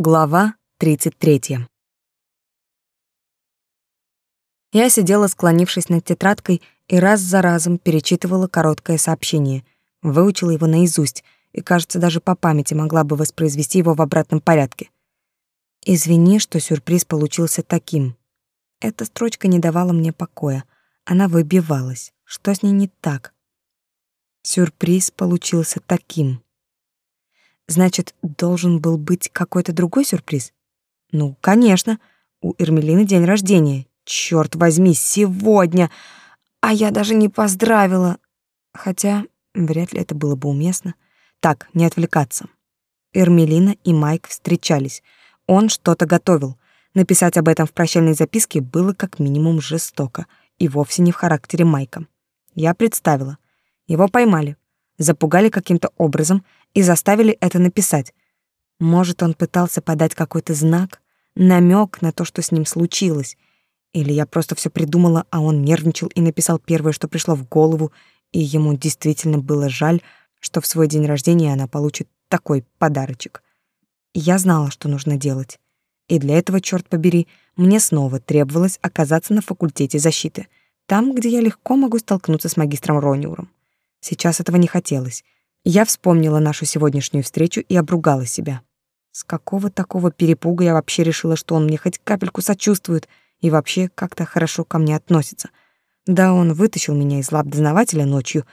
Глава 33. Я сидела, склонившись над тетрадкой, и раз за разом перечитывала короткое сообщение. Выучила его наизусть, и, кажется, даже по памяти могла бы воспроизвести его в обратном порядке. «Извини, что сюрприз получился таким». Эта строчка не давала мне покоя. Она выбивалась. Что с ней не так? Сюрприз получился таким. Значит, должен был быть какой-то другой сюрприз? Ну, конечно. У Эрмелины день рождения. Черт возьми, сегодня. А я даже не поздравила. Хотя вряд ли это было бы уместно. Так, не отвлекаться. Эрмелина и Майк встречались. Он что-то готовил. Написать об этом в прощальной записке было как минимум жестоко и вовсе не в характере Майка. Я представила. Его поймали, запугали каким-то образом — и заставили это написать. Может, он пытался подать какой-то знак, намек на то, что с ним случилось. Или я просто все придумала, а он нервничал и написал первое, что пришло в голову, и ему действительно было жаль, что в свой день рождения она получит такой подарочек. я знала, что нужно делать. И для этого, черт побери, мне снова требовалось оказаться на факультете защиты, там, где я легко могу столкнуться с магистром Рониуром. Сейчас этого не хотелось. Я вспомнила нашу сегодняшнюю встречу и обругала себя. С какого такого перепуга я вообще решила, что он мне хоть капельку сочувствует и вообще как-то хорошо ко мне относится. Да, он вытащил меня из лап дознавателя ночью,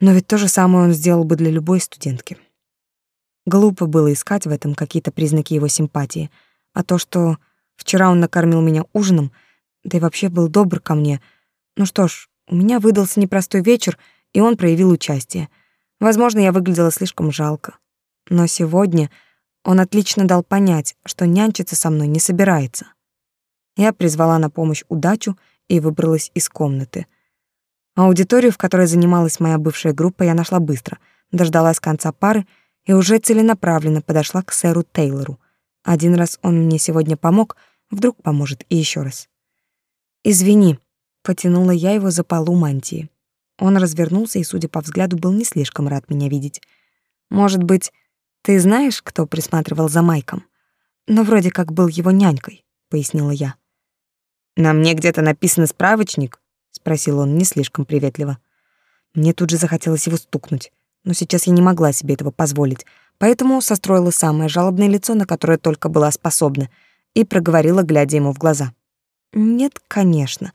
но ведь то же самое он сделал бы для любой студентки. Глупо было искать в этом какие-то признаки его симпатии, а то, что вчера он накормил меня ужином, да и вообще был добр ко мне. Ну что ж, у меня выдался непростой вечер, и он проявил участие — Возможно, я выглядела слишком жалко. Но сегодня он отлично дал понять, что нянчиться со мной не собирается. Я призвала на помощь удачу и выбралась из комнаты. Аудиторию, в которой занималась моя бывшая группа, я нашла быстро, дождалась конца пары и уже целенаправленно подошла к сэру Тейлору. Один раз он мне сегодня помог, вдруг поможет и еще раз. «Извини», — потянула я его за полу мантии. Он развернулся и, судя по взгляду, был не слишком рад меня видеть. Может быть, ты знаешь, кто присматривал за Майком? Но вроде как был его нянькой, пояснила я. На мне где-то написан справочник, спросил он не слишком приветливо. Мне тут же захотелось его стукнуть, но сейчас я не могла себе этого позволить, поэтому состроила самое жалобное лицо, на которое только была способна, и проговорила, глядя ему в глаза. Нет, конечно.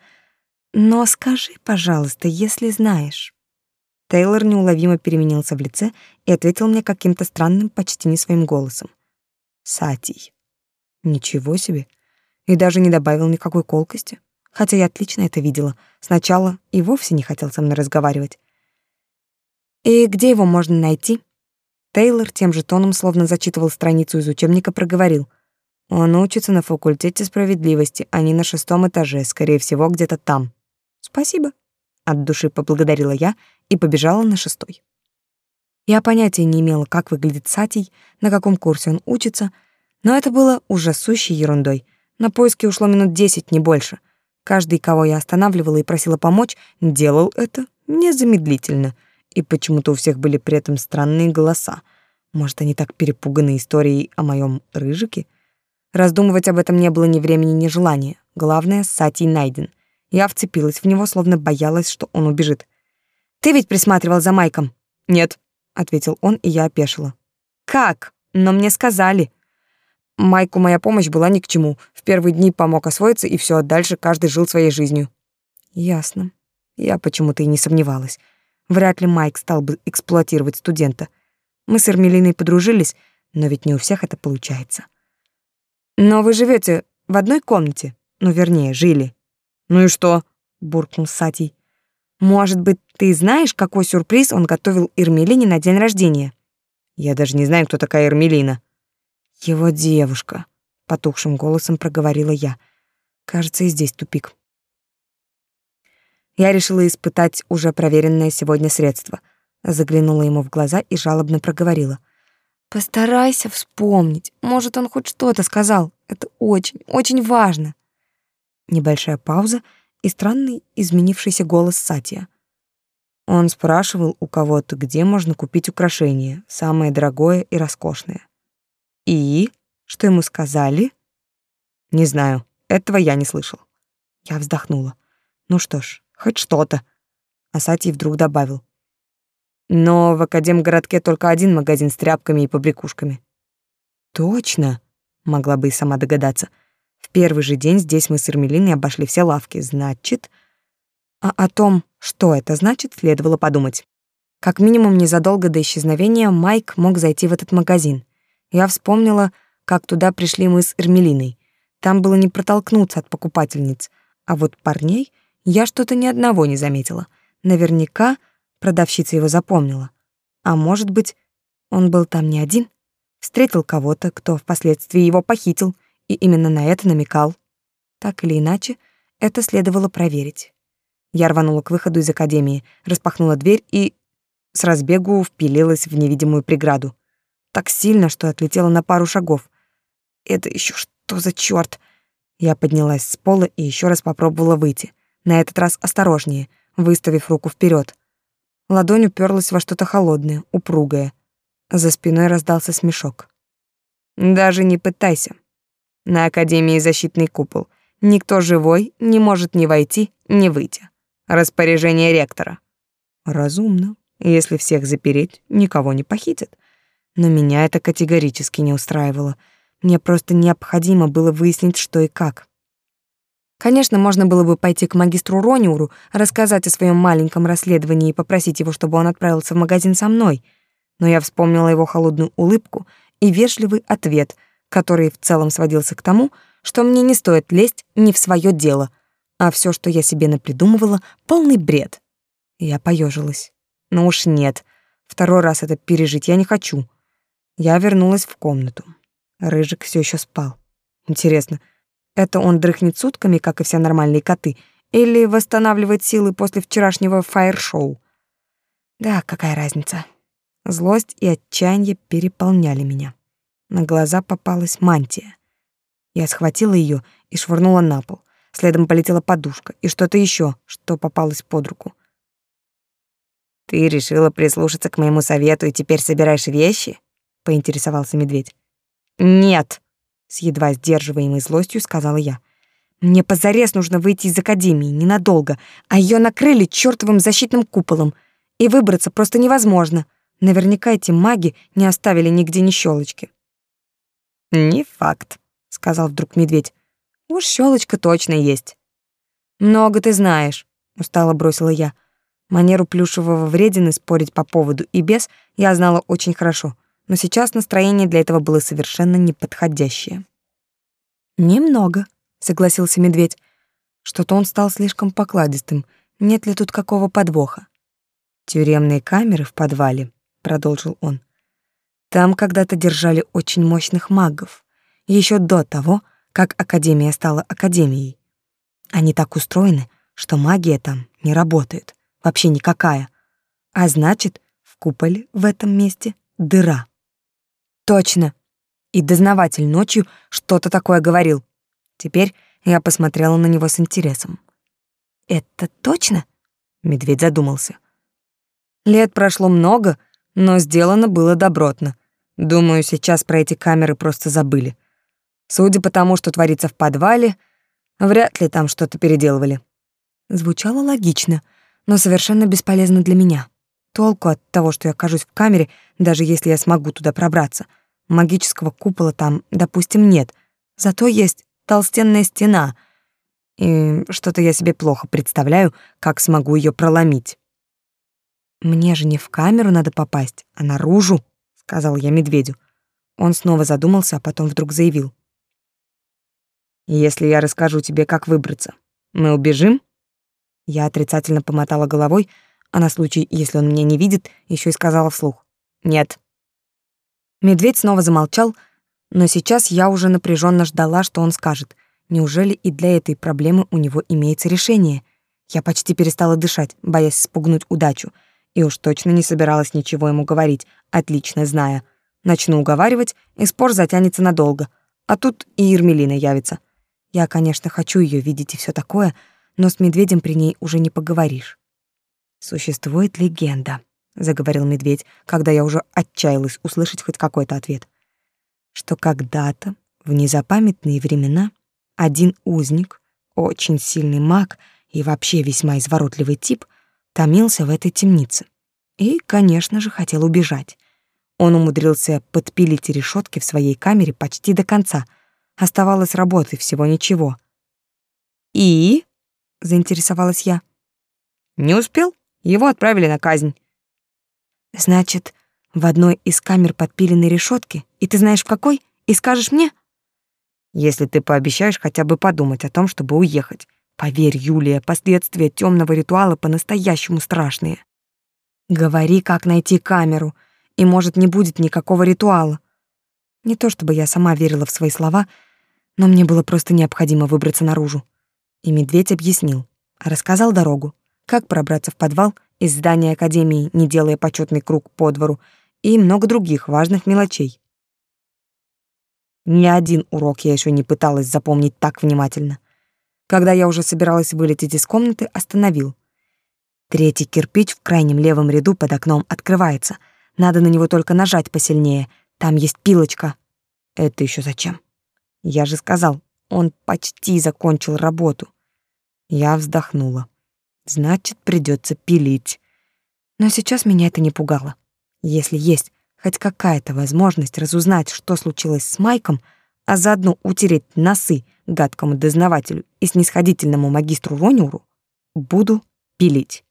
Но скажи, пожалуйста, если знаешь. Тейлор неуловимо переменился в лице и ответил мне каким-то странным, почти не своим голосом. Сатий. Ничего себе. И даже не добавил никакой колкости. Хотя я отлично это видела. Сначала и вовсе не хотел со мной разговаривать. И где его можно найти? Тейлор тем же тоном, словно зачитывал страницу из учебника, проговорил. Он учится на факультете справедливости, а не на шестом этаже, скорее всего, где-то там. Спасибо, от души поблагодарила я и побежала на шестой. Я понятия не имела, как выглядит Сатий, на каком курсе он учится, но это было уже сущей ерундой. На поиски ушло минут десять, не больше. Каждый, кого я останавливала и просила помочь, делал это незамедлительно. И почему-то у всех были при этом странные голоса. Может, они так перепуганы историей о моем рыжике? Раздумывать об этом не было ни времени, ни желания. Главное, Сатий найден. Я вцепилась в него, словно боялась, что он убежит. «Ты ведь присматривал за Майком?» «Нет», — ответил он, и я опешила. «Как? Но мне сказали». Майку моя помощь была ни к чему. В первые дни помог освоиться, и все, дальше каждый жил своей жизнью. Ясно. Я почему-то и не сомневалась. Вряд ли Майк стал бы эксплуатировать студента. Мы с Эрмелиной подружились, но ведь не у всех это получается. Но вы живете в одной комнате? Ну, вернее, жили. «Ну и что?» — буркнул Сатий. «Может быть, ты знаешь, какой сюрприз он готовил Ирмелине на день рождения?» «Я даже не знаю, кто такая Ирмелина». «Его девушка», — потухшим голосом проговорила я. «Кажется, и здесь тупик». Я решила испытать уже проверенное сегодня средство. Заглянула ему в глаза и жалобно проговорила. «Постарайся вспомнить. Может, он хоть что-то сказал. Это очень, очень важно». Небольшая пауза и странный изменившийся голос Сатия. Он спрашивал у кого-то, где можно купить украшение, самое дорогое и роскошное. И Что ему сказали? Не знаю, этого я не слышал. Я вздохнула. Ну что ж, хоть что-то. А Сатий вдруг добавил. Но в Академгородке только один магазин с тряпками и побрякушками. Точно, могла бы и сама догадаться. В первый же день здесь мы с Эрмелиной обошли все лавки. Значит... А о том, что это значит, следовало подумать. Как минимум незадолго до исчезновения Майк мог зайти в этот магазин. Я вспомнила, как туда пришли мы с Эрмелиной. Там было не протолкнуться от покупательниц, а вот парней я что-то ни одного не заметила. Наверняка продавщица его запомнила. А может быть, он был там не один? Встретил кого-то, кто впоследствии его похитил, и именно на это намекал. Так или иначе, это следовало проверить. Я рванула к выходу из академии, распахнула дверь и с разбегу впилилась в невидимую преграду. Так сильно, что отлетела на пару шагов. Это еще что за чёрт? Я поднялась с пола и еще раз попробовала выйти. На этот раз осторожнее, выставив руку вперед. Ладонь уперлась во что-то холодное, упругое. За спиной раздался смешок. «Даже не пытайся. На Академии защитный купол. Никто живой не может ни войти, ни выйти. Распоряжение ректора». «Разумно. Если всех запереть, никого не похитят. Но меня это категорически не устраивало. Мне просто необходимо было выяснить, что и как. Конечно, можно было бы пойти к магистру Рониуру, рассказать о своем маленьком расследовании и попросить его, чтобы он отправился в магазин со мной. Но я вспомнила его холодную улыбку и вежливый ответ, который в целом сводился к тому, что мне не стоит лезть не в свое дело, а все, что я себе напридумывала, полный бред. Я поежилась. Ну уж нет. Второй раз это пережить я не хочу. Я вернулась в комнату. Рыжик все еще спал. Интересно, это он дрыхнет сутками, как и все нормальные коты, или восстанавливает силы после вчерашнего фаер-шоу? Да, какая разница? Злость и отчаяние переполняли меня. На глаза попалась мантия. Я схватила ее и швырнула на пол. Следом полетела подушка и что-то еще, что попалось под руку. «Ты решила прислушаться к моему совету и теперь собираешь вещи?» — поинтересовался медведь. «Нет», — с едва сдерживаемой злостью сказала я. «Мне позарез нужно выйти из академии, ненадолго, а ее накрыли чертовым защитным куполом, и выбраться просто невозможно. Наверняка эти маги не оставили нигде ни щелочки». «Не факт», — сказал вдруг медведь. «Уж щелочка точно есть». «Много ты знаешь», — устало бросила я. Манеру плюшевого вредины спорить по поводу и без я знала очень хорошо, но сейчас настроение для этого было совершенно неподходящее. «Немного», — согласился медведь. Что-то он стал слишком покладистым. Нет ли тут какого подвоха? «Тюремные камеры в подвале», — продолжил он. «Там когда-то держали очень мощных магов, еще до того, как Академия стала Академией. Они так устроены, что магия там не работает вообще никакая. А значит, в куполе в этом месте дыра. Точно. И дознаватель ночью что-то такое говорил. Теперь я посмотрела на него с интересом. Это точно? Медведь задумался. Лет прошло много, но сделано было добротно. Думаю, сейчас про эти камеры просто забыли. Судя по тому, что творится в подвале, вряд ли там что-то переделывали. Звучало логично — но совершенно бесполезно для меня. Толку от того, что я окажусь в камере, даже если я смогу туда пробраться. Магического купола там, допустим, нет. Зато есть толстенная стена. И что-то я себе плохо представляю, как смогу ее проломить. Мне же не в камеру надо попасть, а наружу, сказал я медведю. Он снова задумался, а потом вдруг заявил: Если я расскажу тебе, как выбраться, мы убежим? Я отрицательно помотала головой, а на случай, если он меня не видит, еще и сказала вслух. «Нет». Медведь снова замолчал, но сейчас я уже напряженно ждала, что он скажет. Неужели и для этой проблемы у него имеется решение? Я почти перестала дышать, боясь спугнуть удачу, и уж точно не собиралась ничего ему говорить, отлично зная. Начну уговаривать, и спор затянется надолго. А тут и Ермелина явится. Я, конечно, хочу ее видеть и все такое, но с медведем при ней уже не поговоришь. Существует легенда, заговорил медведь, когда я уже отчаялась услышать хоть какой-то ответ, что когда-то В незапамятные времена один узник, очень сильный маг и вообще весьма изворотливый тип, томился в этой темнице. И, конечно же, хотел убежать. Он умудрился подпилить решетки в своей камере почти до конца. Оставалось работы всего ничего. «И?» — заинтересовалась я. «Не успел. Его отправили на казнь». «Значит, в одной из камер подпилены решетки, и ты знаешь в какой? И скажешь мне?» «Если ты пообещаешь хотя бы подумать о том, чтобы уехать. Поверь, Юлия, последствия темного ритуала по-настоящему страшные». «Говори, как найти камеру», и, может, не будет никакого ритуала. Не то чтобы я сама верила в свои слова, но мне было просто необходимо выбраться наружу. И медведь объяснил, рассказал дорогу, как пробраться в подвал из здания академии, не делая почетный круг по двору, и много других важных мелочей. Ни один урок я еще не пыталась запомнить так внимательно. Когда я уже собиралась вылететь из комнаты, остановил. Третий кирпич в крайнем левом ряду под окном открывается — надо на него только нажать посильнее. Там есть пилочка. Это еще зачем? Я же сказал, он почти закончил работу. Я вздохнула. Значит, придется пилить. Но сейчас меня это не пугало. Если есть хоть какая-то возможность разузнать, что случилось с Майком, а заодно утереть носы гадкому дознавателю и снисходительному магистру Рониуру, буду пилить.